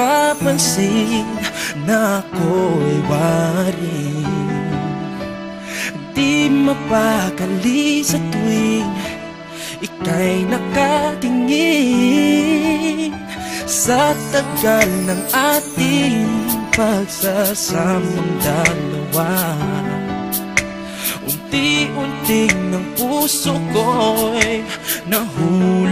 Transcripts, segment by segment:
napapansin na ako'y wari Di mapakali sa tuwing ika'y nakatingin Sa tagal ng ating pagsasamang dalawa. Unti-unting ng puso ko'y nahulog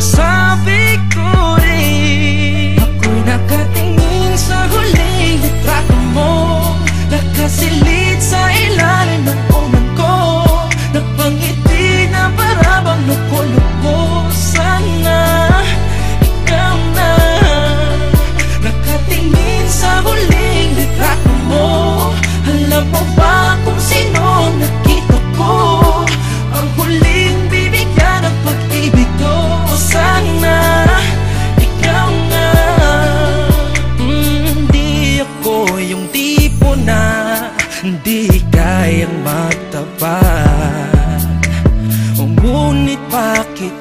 success.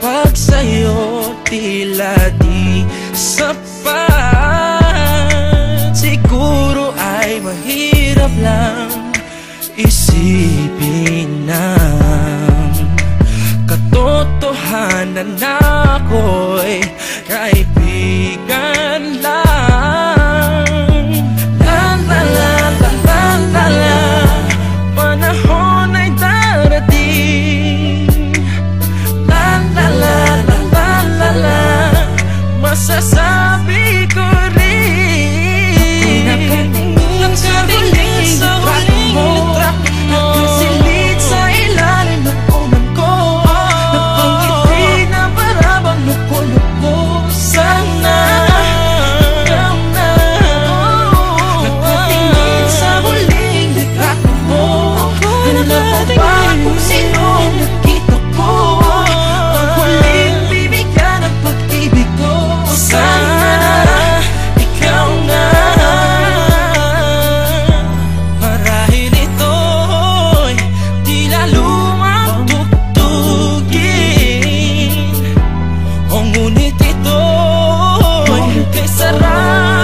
Pag sa'yo tila di sapat. Siguro ay mahirap lang isipin ng Katotohanan na ako'y kaibigan side terang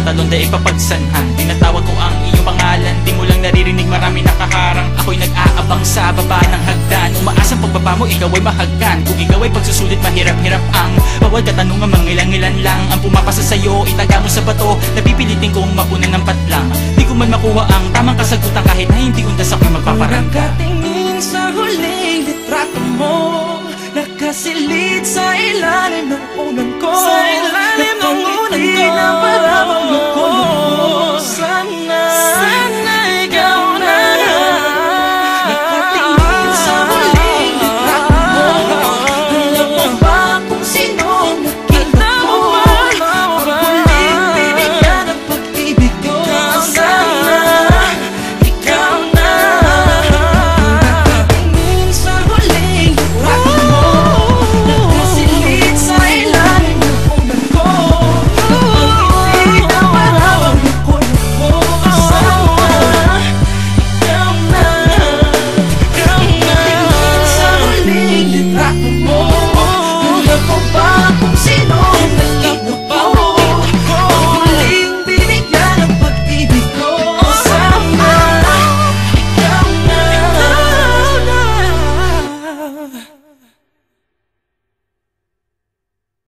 ng talon dahil papagsanhan Tinatawag ko ang iyong pangalan. Di mo lang naririnig marami nakaharang. Ako'y nag-aabang sa baba ng hagdan. Umaasang pagbaba mo ikaw ay mahagkan Kung ikaw ay pagsusulit mahirap-hirap ang Bawal katanungan mangilang-ilan lang. Ang pumapasa sa'yo itaga mo sa bato. Napipilitin kong mapunan ng patlang. Di ko man makuha ang tamang kasagutan Kahit na hindi undas ako'y magpaparangka Nakatingin sa huling litrato mo Nakasilid sa ilalim ng unan ko. Sa ilalim